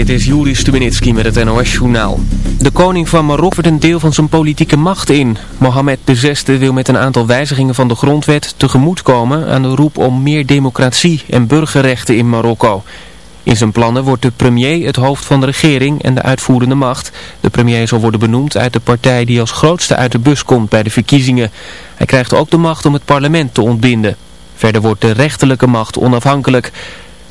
Dit is Juri Stubenitski met het NOS-journaal. De koning van Marokko wordt een deel van zijn politieke macht in. Mohammed VI wil met een aantal wijzigingen van de grondwet tegemoetkomen aan de roep om meer democratie en burgerrechten in Marokko. In zijn plannen wordt de premier het hoofd van de regering en de uitvoerende macht. De premier zal worden benoemd uit de partij die als grootste uit de bus komt bij de verkiezingen. Hij krijgt ook de macht om het parlement te ontbinden. Verder wordt de rechterlijke macht onafhankelijk.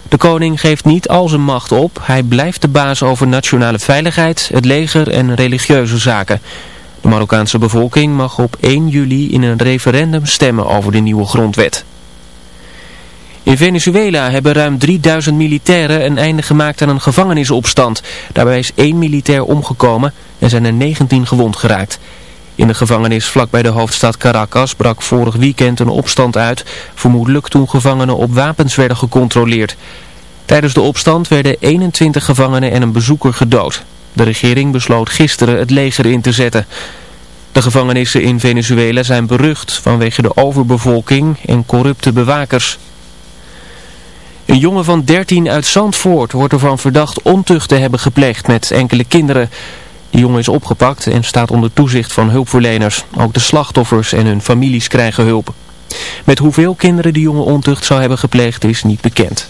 De koning geeft niet al zijn macht op. Hij blijft de baas over nationale veiligheid, het leger en religieuze zaken. De Marokkaanse bevolking mag op 1 juli in een referendum stemmen over de nieuwe grondwet. In Venezuela hebben ruim 3000 militairen een einde gemaakt aan een gevangenisopstand. Daarbij is één militair omgekomen en zijn er 19 gewond geraakt. In de gevangenis vlakbij de hoofdstad Caracas brak vorig weekend een opstand uit, vermoedelijk toen gevangenen op wapens werden gecontroleerd. Tijdens de opstand werden 21 gevangenen en een bezoeker gedood. De regering besloot gisteren het leger in te zetten. De gevangenissen in Venezuela zijn berucht vanwege de overbevolking en corrupte bewakers. Een jongen van 13 uit Zandvoort wordt ervan verdacht ontucht te hebben gepleegd met enkele kinderen. De jongen is opgepakt en staat onder toezicht van hulpverleners. Ook de slachtoffers en hun families krijgen hulp. Met hoeveel kinderen de jongen ontucht zou hebben gepleegd is niet bekend.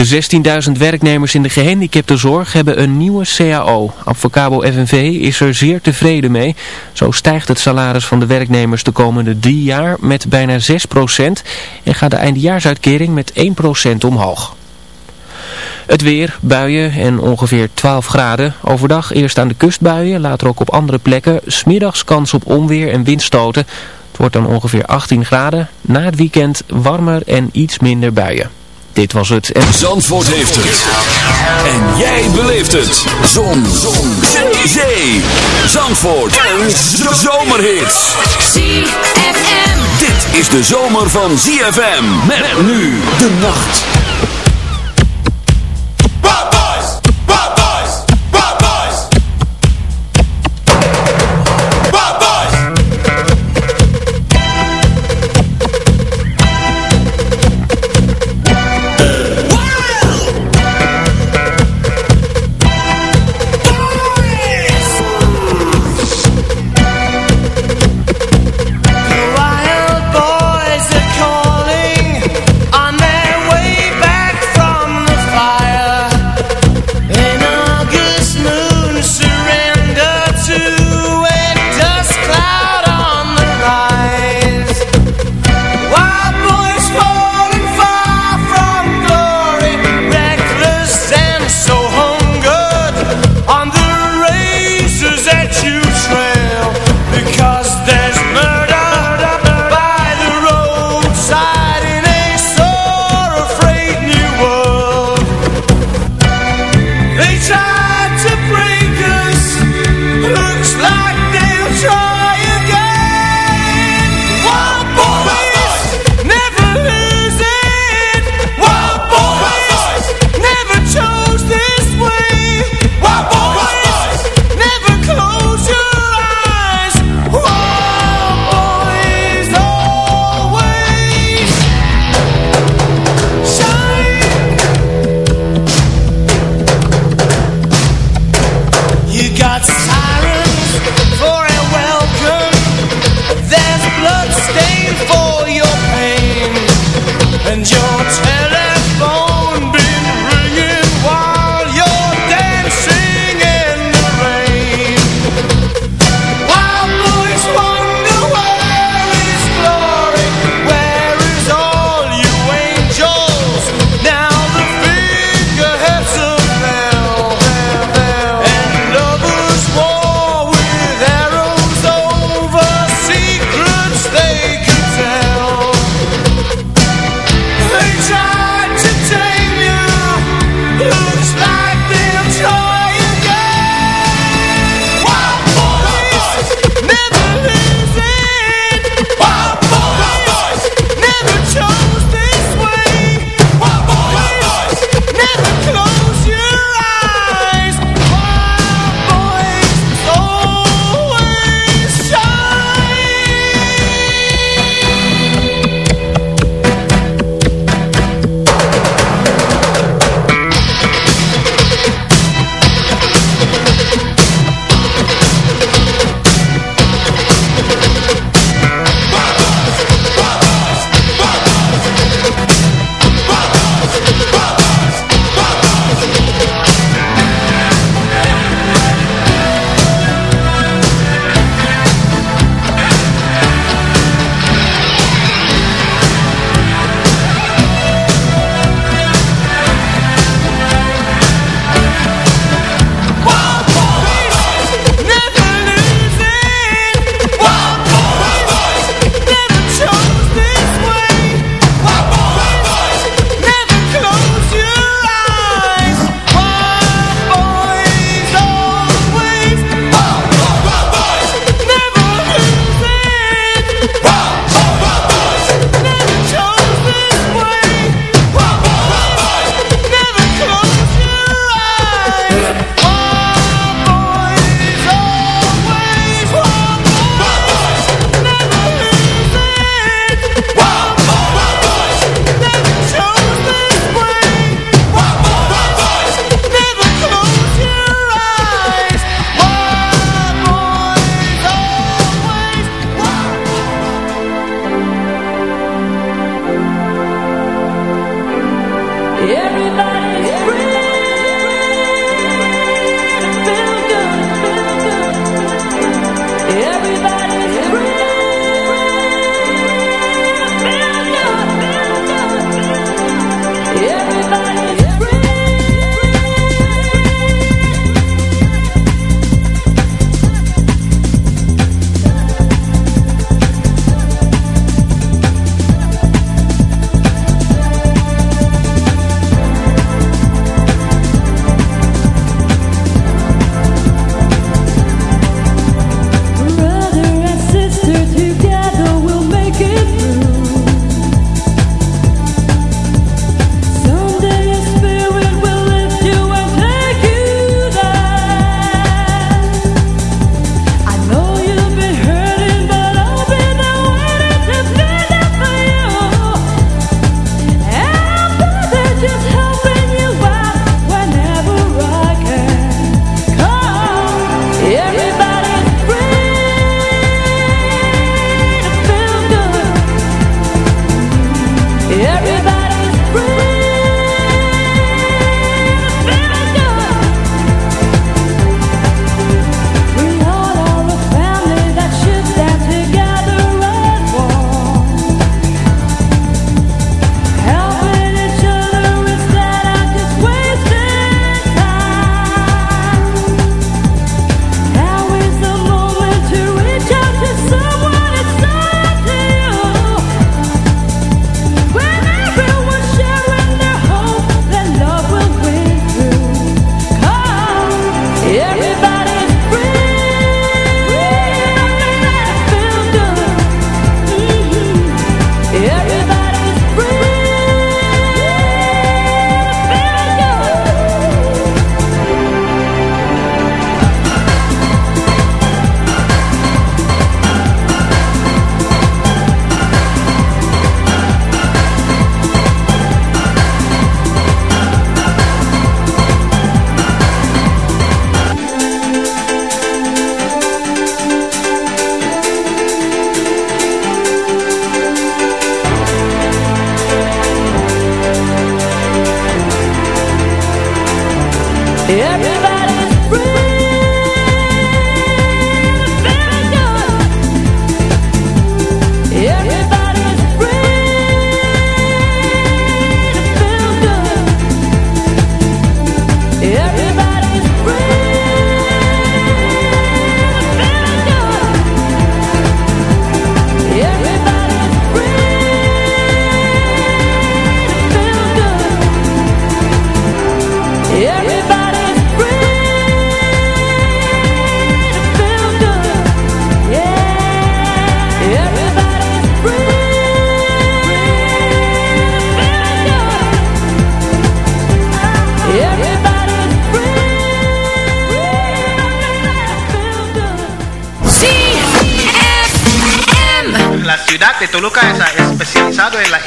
De 16.000 werknemers in de gehandicaptenzorg hebben een nieuwe CAO. Advocabo FNV is er zeer tevreden mee. Zo stijgt het salaris van de werknemers de komende drie jaar met bijna 6% en gaat de eindejaarsuitkering met 1% omhoog. Het weer, buien en ongeveer 12 graden. Overdag eerst aan de kust buien, later ook op andere plekken. Smiddags kans op onweer en windstoten. Het wordt dan ongeveer 18 graden. Na het weekend warmer en iets minder buien. Dit was het. En... Zandvoort heeft het. En jij beleeft het. Zon. Zon. Zee. Zandvoort. En zomerhits. ZFM. Dit is de zomer van ZFM. Met nu de nacht.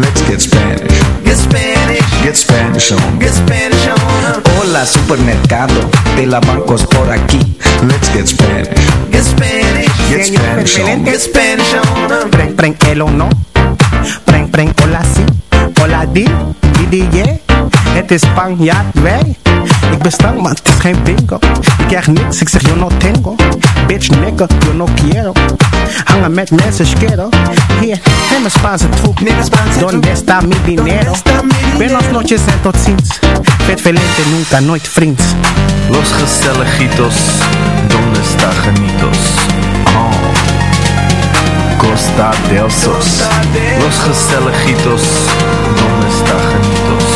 Let's get Spanish. Get Spanish. Get Spanish on. Get Spanish on. Hola, supermercado de la bancos por aquí. Let's get Spanish. Get Spanish. Get Spanish on. Get Spanish on. Preng, preng, el o no. Preng, preng, hola si. Hola di. Di, di, yeah. Het is Spanjaard, wij. Ik ben stank, maar het is geen bingo. Ik krijg niks, ik zeg yo no tengo. Bitch, nigga, yo no quiero. Hangen met mensen, schero. Hier, neem een Spaanse troep. Donde está mi dinero? Buenos noches en tot ziens. Vet velente, nunca, nooit vriends. Los gezelligitos, donde está genitos? Oh. Costa del Sos. Los gezelligitos, donde está genitos?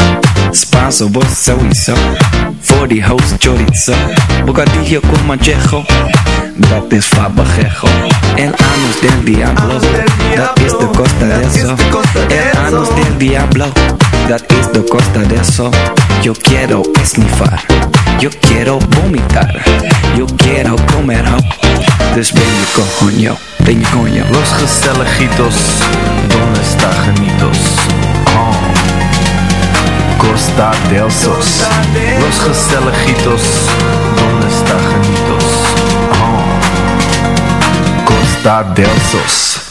Spanso, vos sowieso. Voor die host chorizo. Bocadillo con manchejo. Dat is fabajejo. El anus del diablo. Dat is de costa de eso. El anus del diablo. Dat is de costa de eso. Yo quiero esnifar. Yo quiero vomitar. Yo quiero comer ho. Dus ben je coño. Ben je coño. Los gezelligitos, donde está genitos? Costa del Sos. Los gezelligitos, donde está? Oh. Costa del Sos.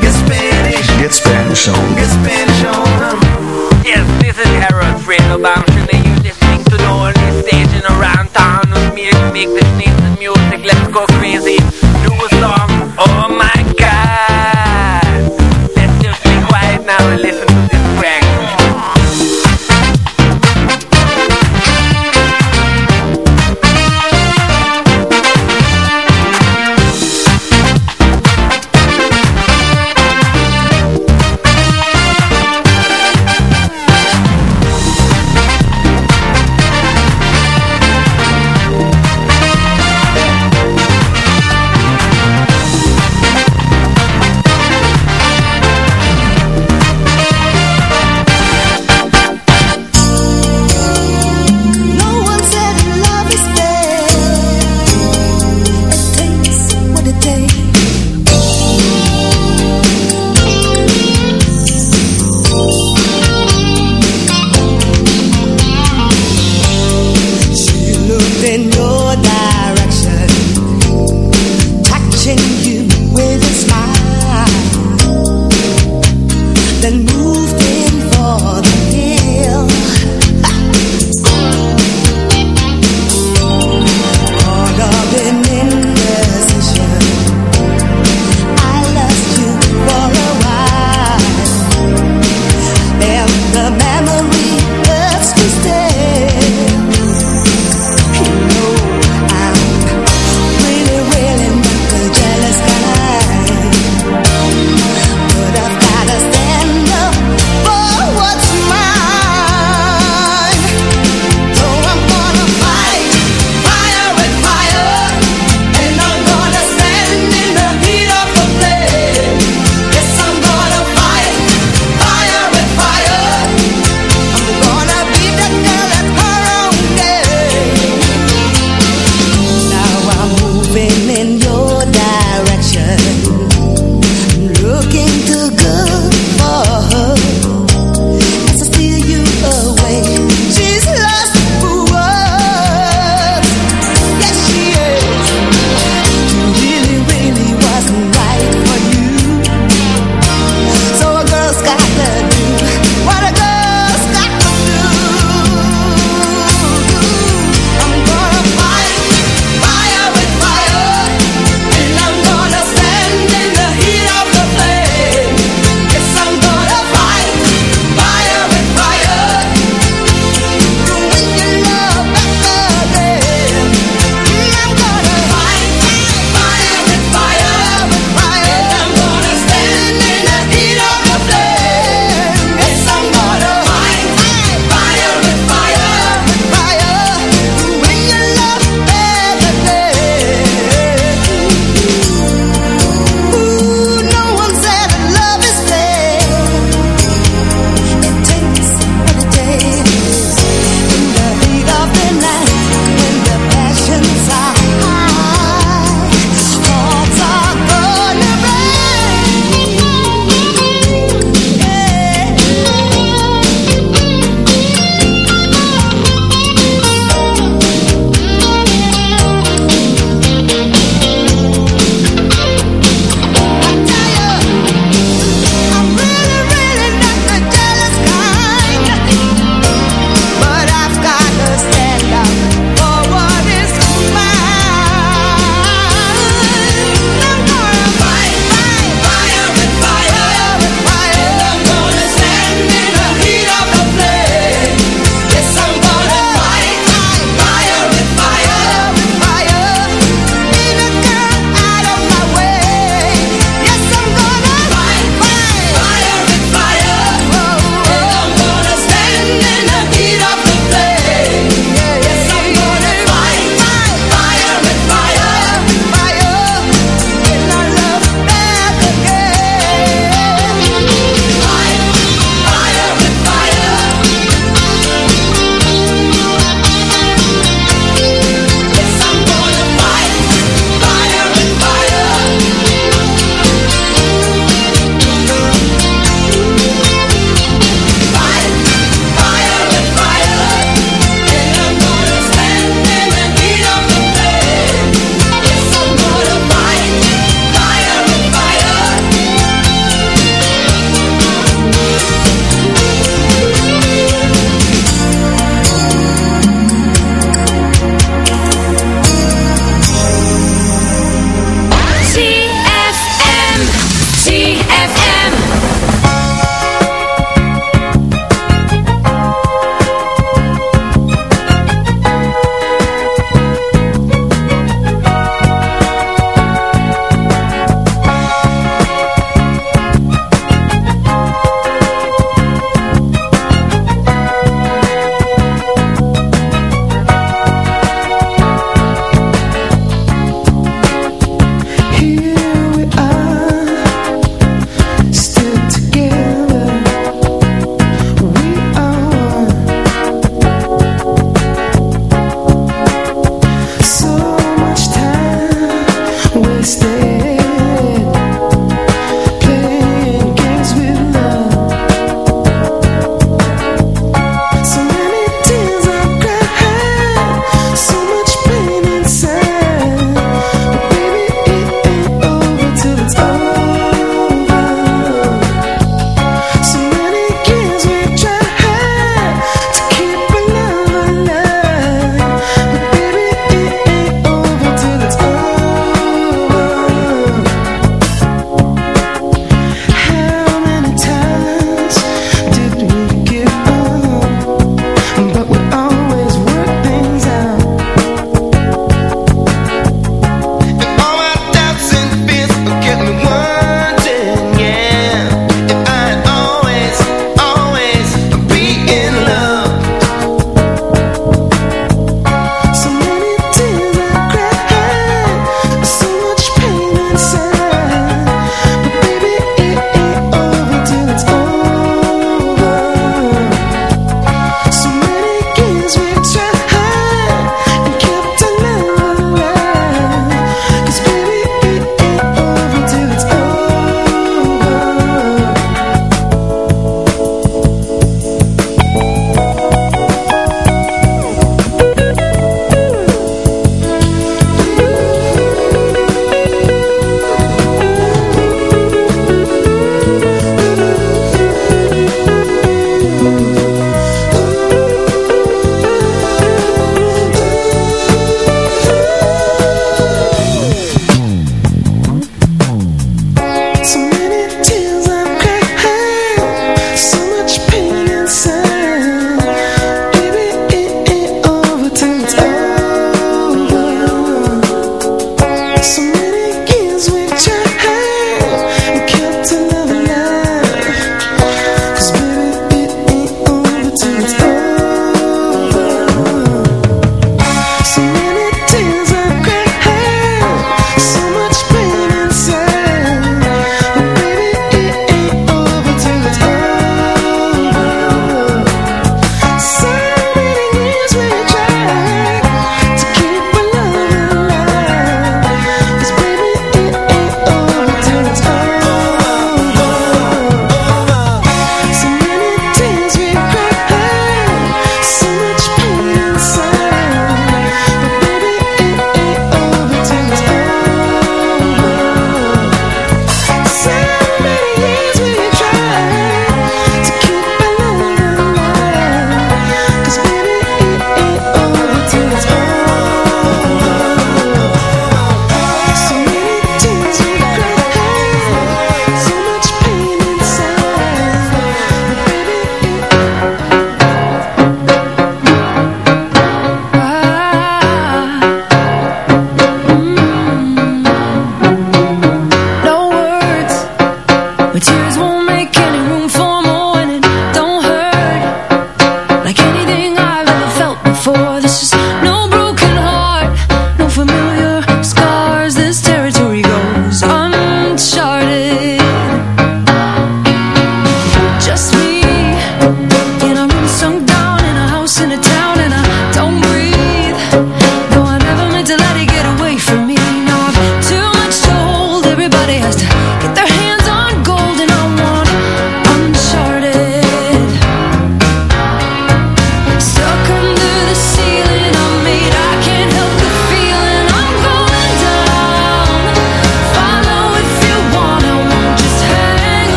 Get Spanish. Get Spanish on. Get Spanish on. Yes, this is Harold Fredo Bamshin and you're listening to the only station around town with me to make this nice music. Let's go crazy. Do a song. Oh my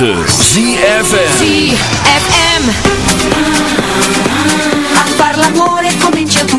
106.9 ZFM ZFM A far l'amore comincia tu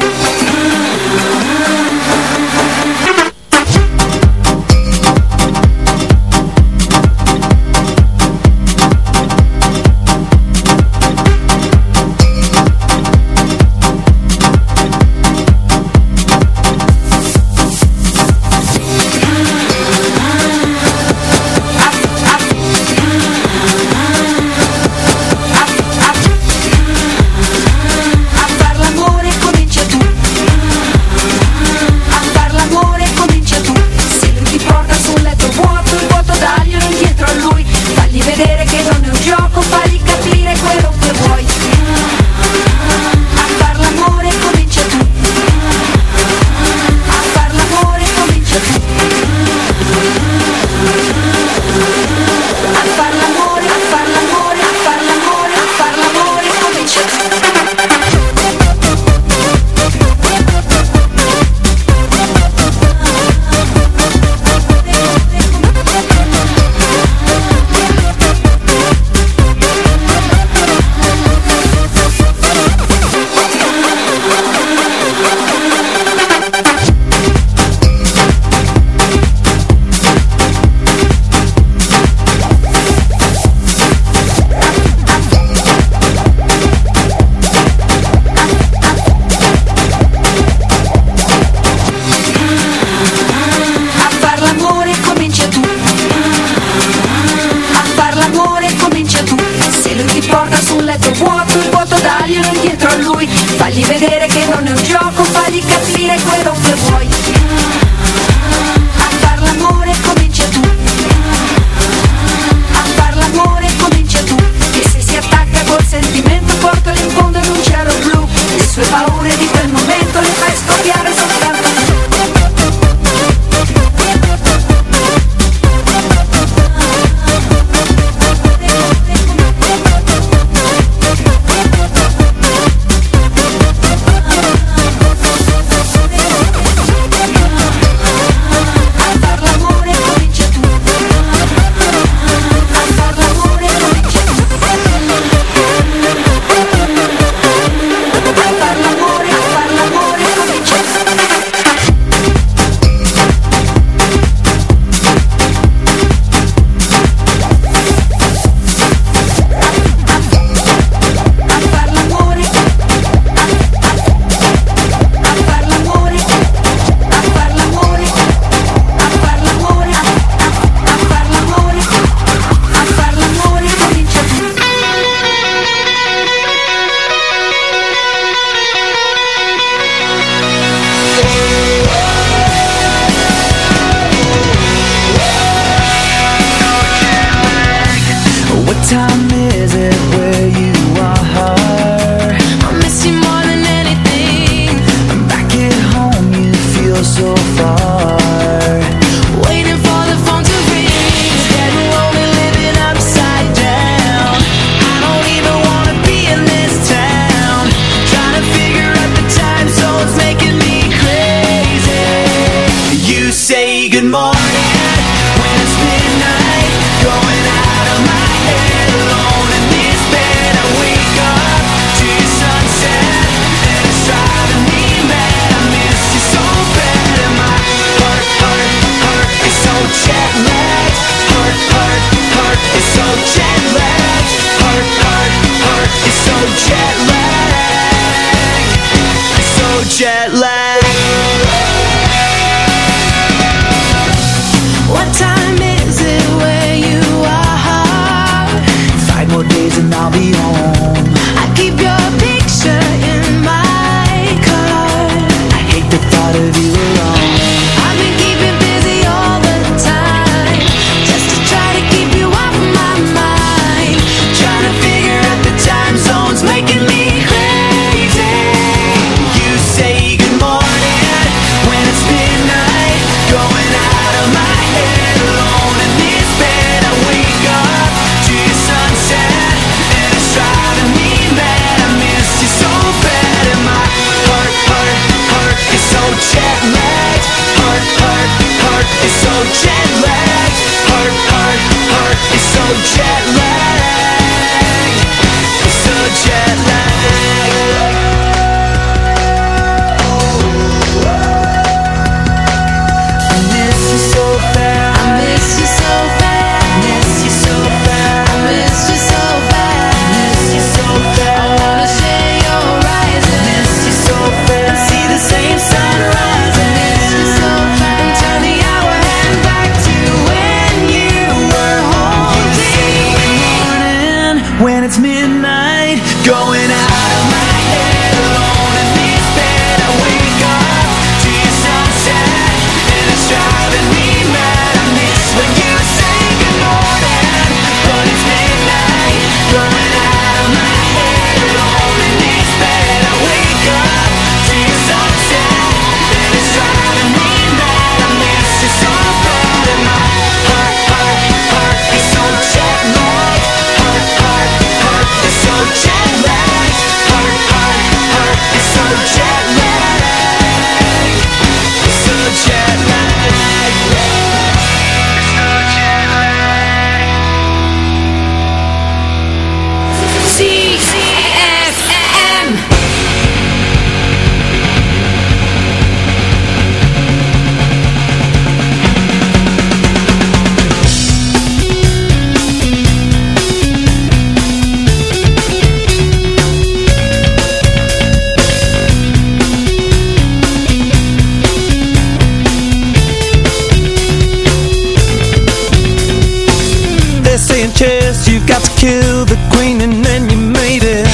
kill the queen and then you made it.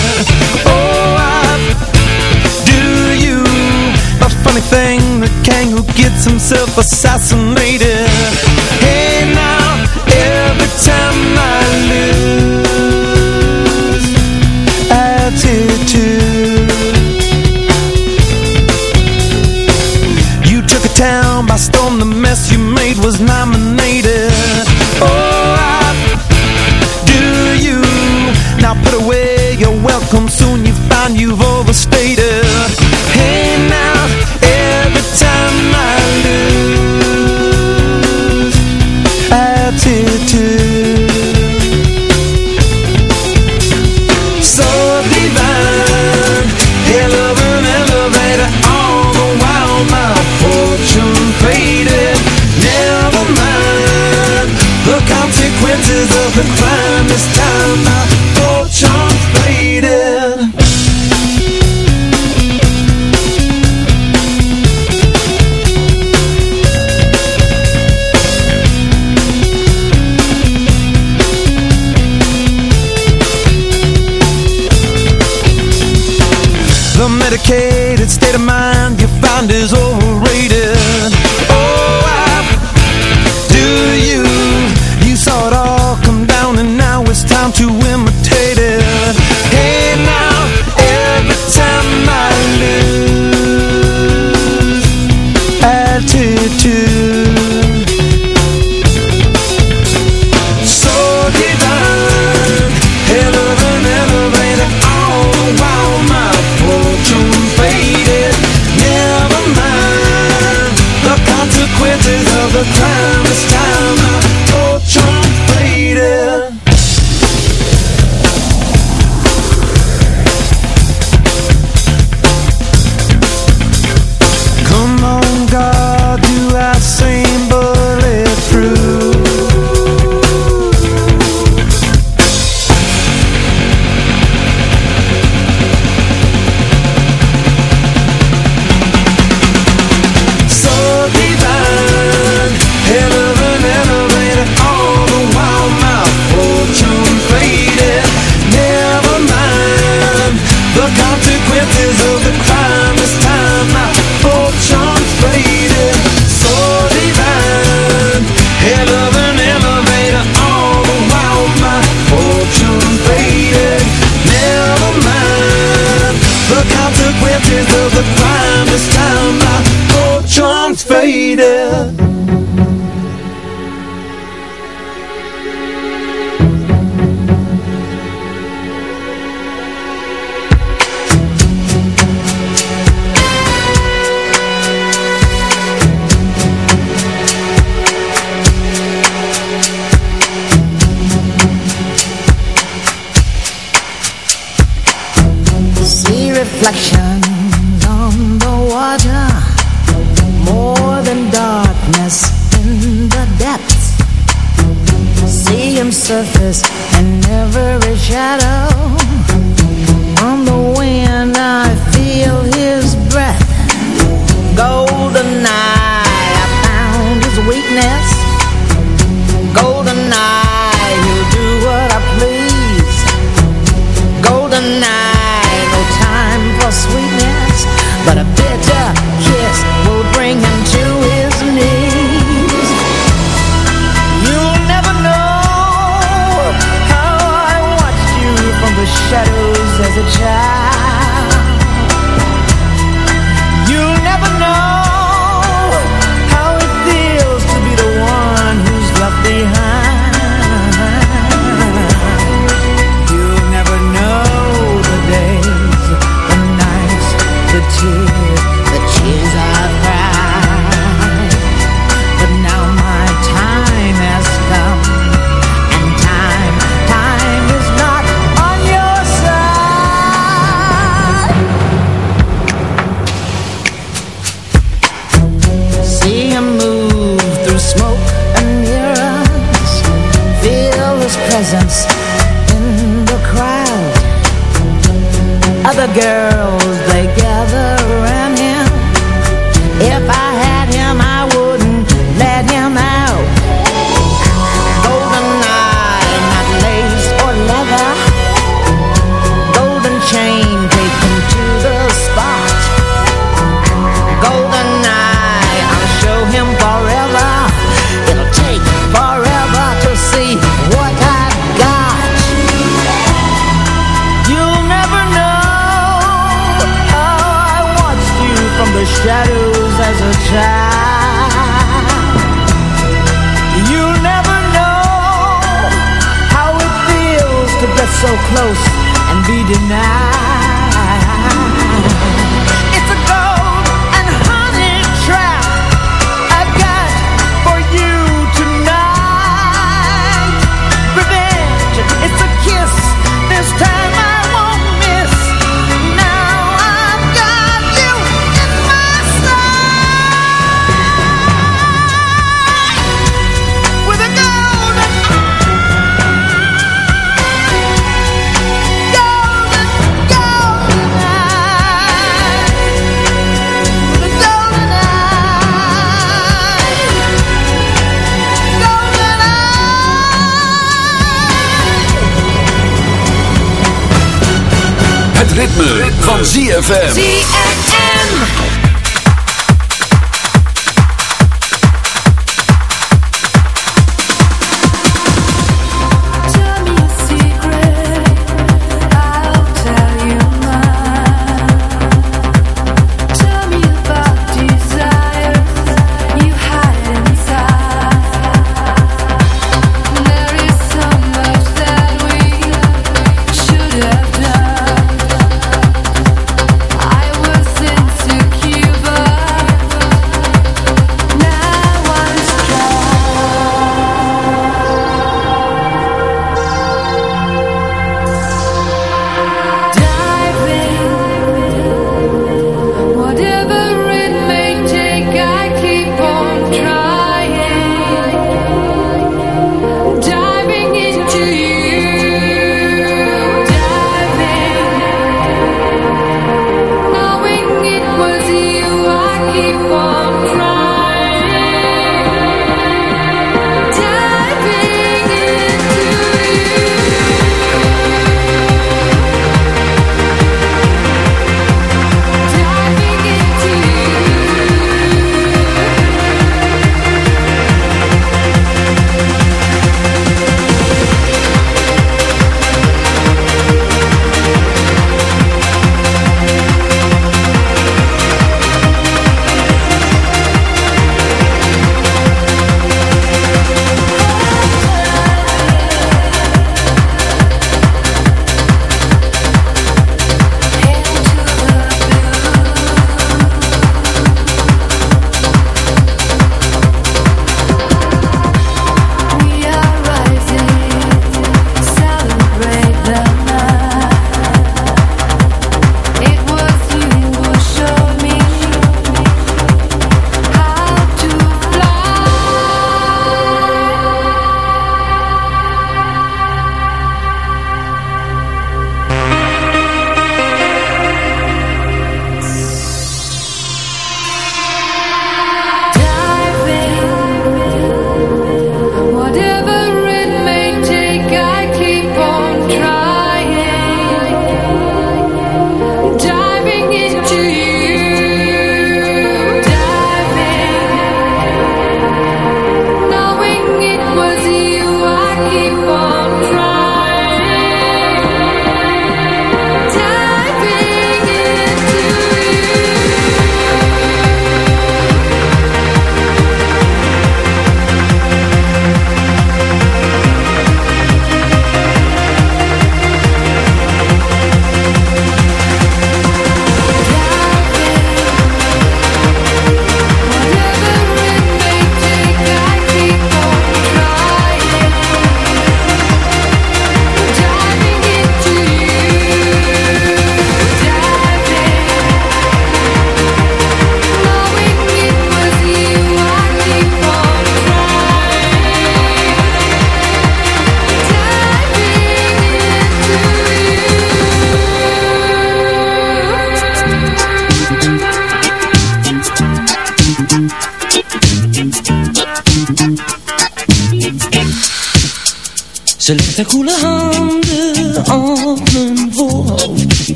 Oh, I do you funny thing, the king who gets himself assassinated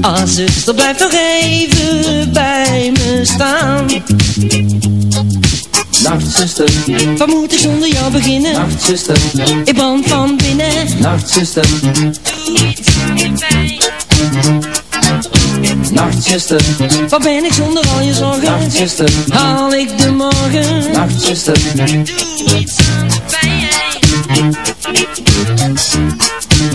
Ah zuster blijf nog even bij me staan Nachtzuster, wat moet ik zonder jou beginnen? Nachtzuster, ik brand van binnen. Nachtzuster, doe iets pijn. Nachtzuster, wat ben ik zonder al je zorgen? Nachtzuster, haal ik de morgen? Nachtzuster, doe iets aan de pijn.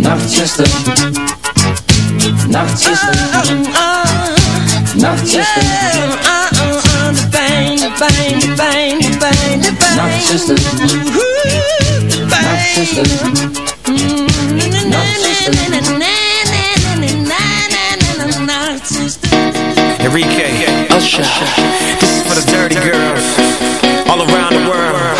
Nachtzuster, Nachtzuster, Nachtzuster, de pijn, de pijn, de pijn. Nachtzuster, Nachtzuster, Enrique, Usher, this is for the dirty girls all around the world.